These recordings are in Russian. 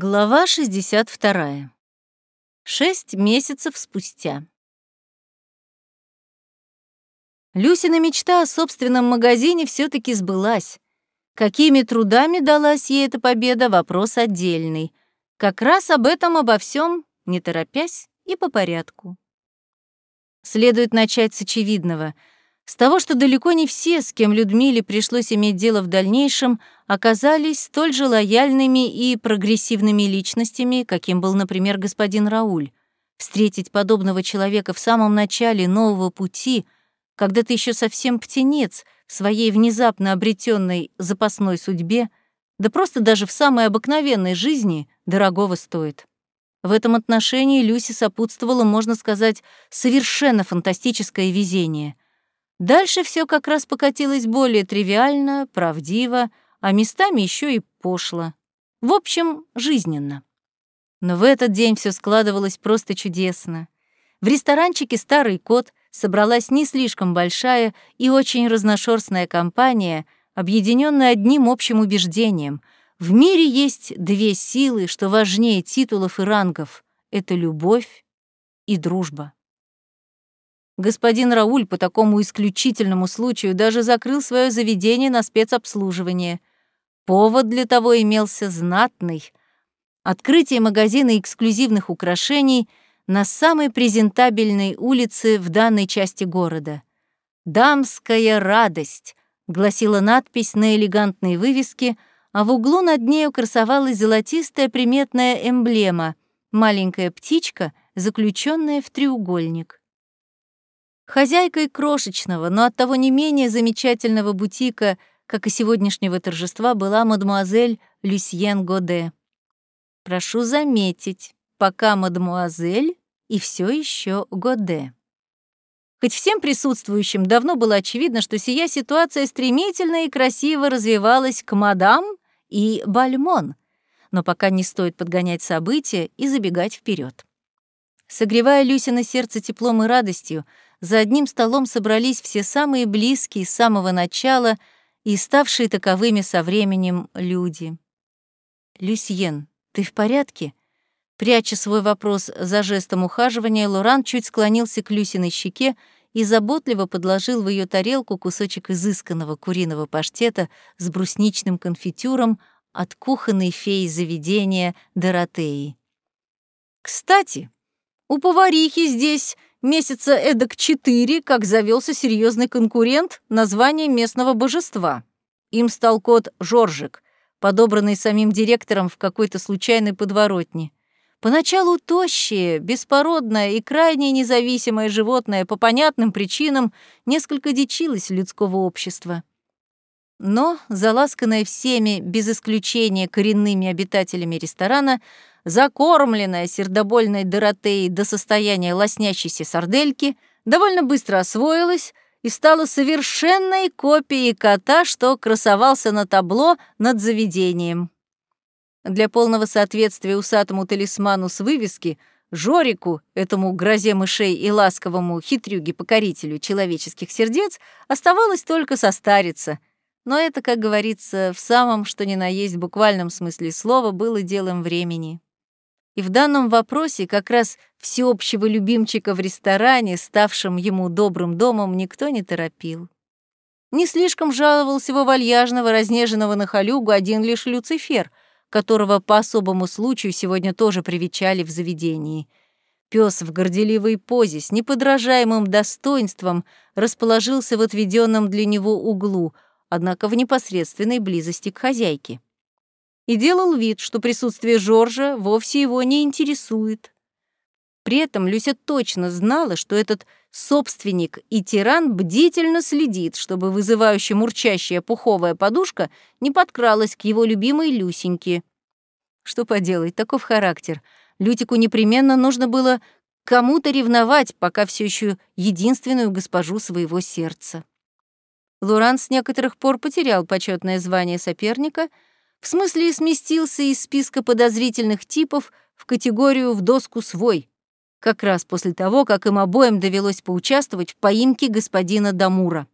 Глава 62. Шесть месяцев спустя. Люсина мечта о собственном магазине все таки сбылась. Какими трудами далась ей эта победа — вопрос отдельный. Как раз об этом обо всем, не торопясь и по порядку. Следует начать с очевидного — с того, что далеко не все, с кем Людмиле пришлось иметь дело в дальнейшем, оказались столь же лояльными и прогрессивными личностями, каким был, например, господин Рауль. Встретить подобного человека в самом начале нового пути, когда ты еще совсем птенец в своей внезапно обретенной запасной судьбе, да просто даже в самой обыкновенной жизни, дорогого стоит. В этом отношении Люси сопутствовало, можно сказать, совершенно фантастическое везение — Дальше все как раз покатилось более тривиально, правдиво, а местами еще и пошло. В общем, жизненно. Но в этот день все складывалось просто чудесно. В ресторанчике «Старый кот» собралась не слишком большая и очень разношерстная компания, объединенная одним общим убеждением. В мире есть две силы, что важнее титулов и рангов — это любовь и дружба. Господин Рауль по такому исключительному случаю даже закрыл свое заведение на спецобслуживание. Повод для того имелся знатный. Открытие магазина эксклюзивных украшений на самой презентабельной улице в данной части города. «Дамская радость», — гласила надпись на элегантной вывеске, а в углу над нею красовалась золотистая приметная эмблема — маленькая птичка, заключенная в треугольник. Хозяйкой крошечного, но оттого не менее замечательного бутика, как и сегодняшнего торжества, была мадемуазель Люсьен Годе. Прошу заметить, пока мадемуазель и все еще Годе. Хоть всем присутствующим давно было очевидно, что сия ситуация стремительно и красиво развивалась к мадам и бальмон, но пока не стоит подгонять события и забегать вперед. Согревая Люся на сердце теплом и радостью, за одним столом собрались все самые близкие с самого начала и ставшие таковыми со временем люди. «Люсьен, ты в порядке?» Пряча свой вопрос за жестом ухаживания, Лоран чуть склонился к Люсиной щеке и заботливо подложил в ее тарелку кусочек изысканного куриного паштета с брусничным конфитюром от кухонной феи заведения Доротеи. «Кстати, у поварихи здесь месяца эдак четыре, как завелся серьезный конкурент названия местного божества. Им стал кот Жоржик, подобранный самим директором в какой-то случайной подворотне. Поначалу тощее, беспородное и крайне независимое животное по понятным причинам несколько дичилось людского общества. Но, заласканное всеми, без исключения коренными обитателями ресторана, закормленная сердобольной Доротеей до состояния лоснящейся сардельки, довольно быстро освоилась и стала совершенной копией кота, что красовался на табло над заведением. Для полного соответствия усатому талисману с вывески Жорику, этому грозе мышей и ласковому хитрюге-покорителю человеческих сердец, оставалось только состариться. Но это, как говорится, в самом что ни на есть буквальном смысле слова было делом времени. И в данном вопросе как раз всеобщего любимчика в ресторане, ставшем ему добрым домом, никто не торопил. Не слишком жаловался его вальяжного, разнеженного на халюгу один лишь Люцифер, которого по особому случаю сегодня тоже привечали в заведении. Пес в горделивой позе с неподражаемым достоинством расположился в отведенном для него углу, однако в непосредственной близости к хозяйке и делал вид, что присутствие Жоржа вовсе его не интересует. При этом Люся точно знала, что этот собственник и тиран бдительно следит, чтобы вызывающе мурчащая пуховая подушка не подкралась к его любимой Люсеньке. Что поделать, таков характер. Лютику непременно нужно было кому-то ревновать, пока все еще единственную госпожу своего сердца. Луран с некоторых пор потерял почетное звание соперника — в смысле, сместился из списка подозрительных типов в категорию «в доску свой», как раз после того, как им обоим довелось поучаствовать в поимке господина Дамура.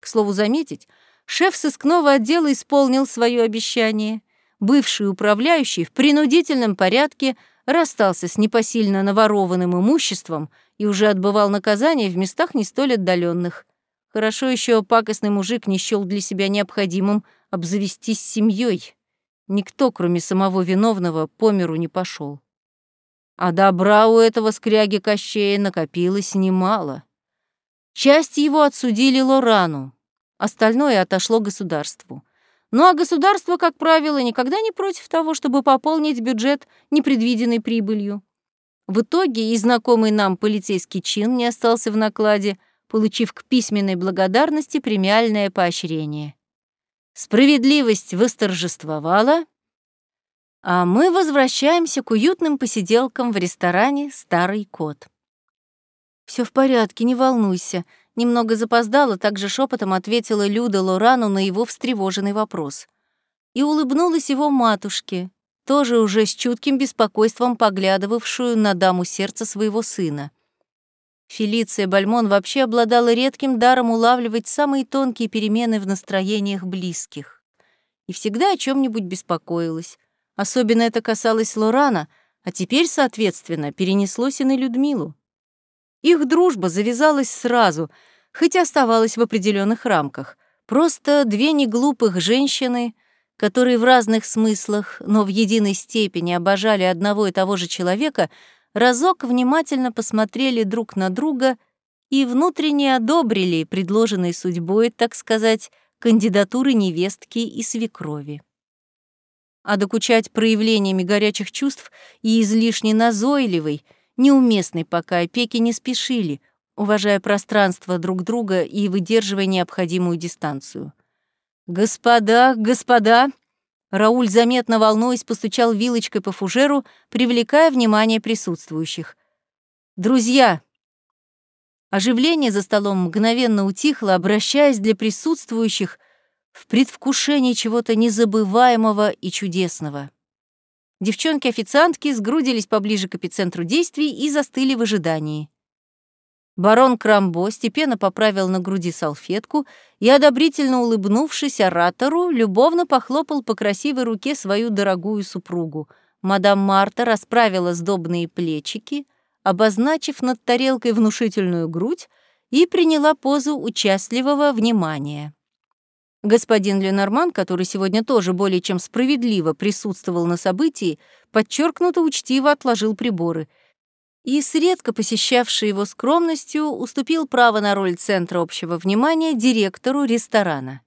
К слову заметить, шеф сыскного отдела исполнил свое обещание. бывший управляющий в принудительном порядке расстался с непосильно наворованным имуществом и уже отбывал наказание в местах не столь отдаленных. Хорошо еще пакостный мужик не счёл для себя необходимым обзавестись семьей. Никто, кроме самого виновного, по миру не пошел. А добра у этого скряги Кощея накопилось немало. Часть его отсудили Лорану, остальное отошло государству. Ну а государство, как правило, никогда не против того, чтобы пополнить бюджет непредвиденной прибылью. В итоге и знакомый нам полицейский чин не остался в накладе, получив к письменной благодарности премиальное поощрение. Справедливость восторжествовала, а мы возвращаемся к уютным посиделкам в ресторане «Старый кот». Все в порядке, не волнуйся», — немного запоздала, также шепотом ответила Люда Лорану на его встревоженный вопрос. И улыбнулась его матушке, тоже уже с чутким беспокойством поглядывавшую на даму сердца своего сына. Фелиция Бальмон вообще обладала редким даром улавливать самые тонкие перемены в настроениях близких. И всегда о чем нибудь беспокоилась. Особенно это касалось Лорана, а теперь, соответственно, перенеслось и на Людмилу. Их дружба завязалась сразу, хоть и оставалась в определенных рамках. Просто две неглупых женщины, которые в разных смыслах, но в единой степени обожали одного и того же человека, разок внимательно посмотрели друг на друга и внутренне одобрили предложенные судьбой, так сказать, кандидатуры невестки и свекрови. А докучать проявлениями горячих чувств и излишне назойливой — неуместной пока опеки не спешили, уважая пространство друг друга и выдерживая необходимую дистанцию. «Господа, господа!» Рауль, заметно волнуясь, постучал вилочкой по фужеру, привлекая внимание присутствующих. «Друзья!» Оживление за столом мгновенно утихло, обращаясь для присутствующих в предвкушении чего-то незабываемого и чудесного. Девчонки-официантки сгрудились поближе к эпицентру действий и застыли в ожидании. Барон Крамбо степенно поправил на груди салфетку и, одобрительно улыбнувшись оратору, любовно похлопал по красивой руке свою дорогую супругу. Мадам Марта расправила сдобные плечики, обозначив над тарелкой внушительную грудь, и приняла позу участливого внимания. Господин Ленорман, который сегодня тоже более чем справедливо присутствовал на событии, подчеркнуто учтиво отложил приборы и с редко посещавшей его скромностью уступил право на роль центра общего внимания директору ресторана.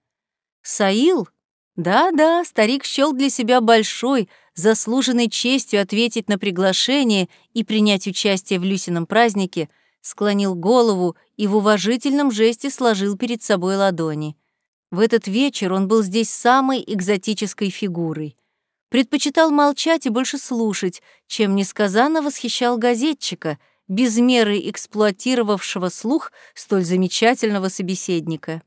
Саил? Да-да, старик счёл для себя большой, заслуженной честью ответить на приглашение и принять участие в Люсином празднике, склонил голову и в уважительном жесте сложил перед собой ладони — в этот вечер он был здесь самой экзотической фигурой. Предпочитал молчать и больше слушать, чем несказанно восхищал газетчика, без меры эксплуатировавшего слух столь замечательного собеседника.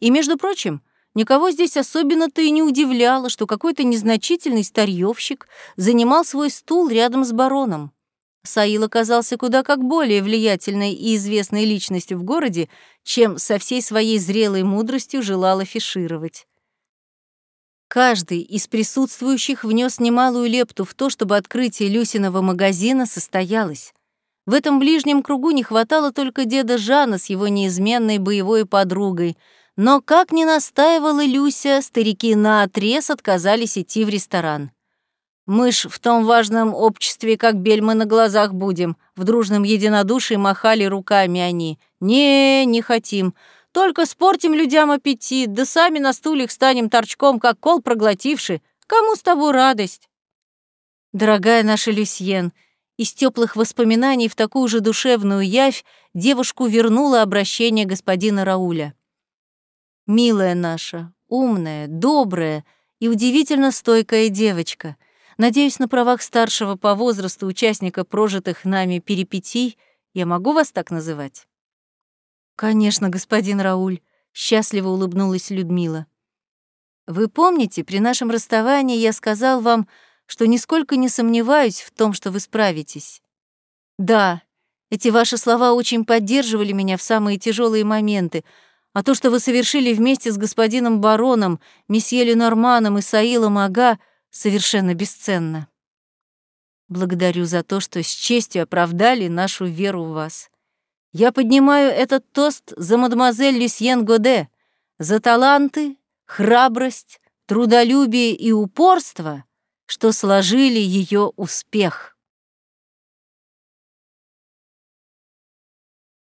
И, между прочим, никого здесь особенно-то и не удивляло, что какой-то незначительный старьёвщик занимал свой стул рядом с бароном. Саил оказался куда как более влиятельной и известной личностью в городе, чем со всей своей зрелой мудростью желал афишировать. Каждый из присутствующих внес немалую лепту в то, чтобы открытие Люсиного магазина состоялось. В этом ближнем кругу не хватало только деда Жана с его неизменной боевой подругой, но, как ни настаивала Люся, старики наотрез отказались идти в ресторан. Мы ж в том важном обществе, как бельмы на глазах будем. В дружном единодушии махали руками они. Не, не хотим. Только спортим людям аппетит, да сами на стульях станем торчком, как кол проглотивший. Кому с того радость? Дорогая наша Люсьен, из теплых воспоминаний в такую же душевную явь девушку вернуло обращение господина Рауля. Милая наша, умная, добрая и удивительно стойкая девочка — Надеюсь, на правах старшего по возрасту участника прожитых нами перипетий я могу вас так называть?» «Конечно, господин Рауль», — счастливо улыбнулась Людмила. «Вы помните, при нашем расставании я сказал вам, что нисколько не сомневаюсь в том, что вы справитесь. Да, эти ваши слова очень поддерживали меня в самые тяжелые моменты, а то, что вы совершили вместе с господином бароном, месье Ленорманом и Саилом Ага, совершенно бесценна. Благодарю за то, что с честью оправдали нашу веру в вас. Я поднимаю этот тост за мадемуазель Люсьен Годе, за таланты, храбрость, трудолюбие и упорство, что сложили ее успех.